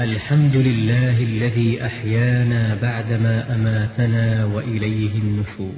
الحمد لله الذي أحيانا بعدما أماتنا وإليه النشور.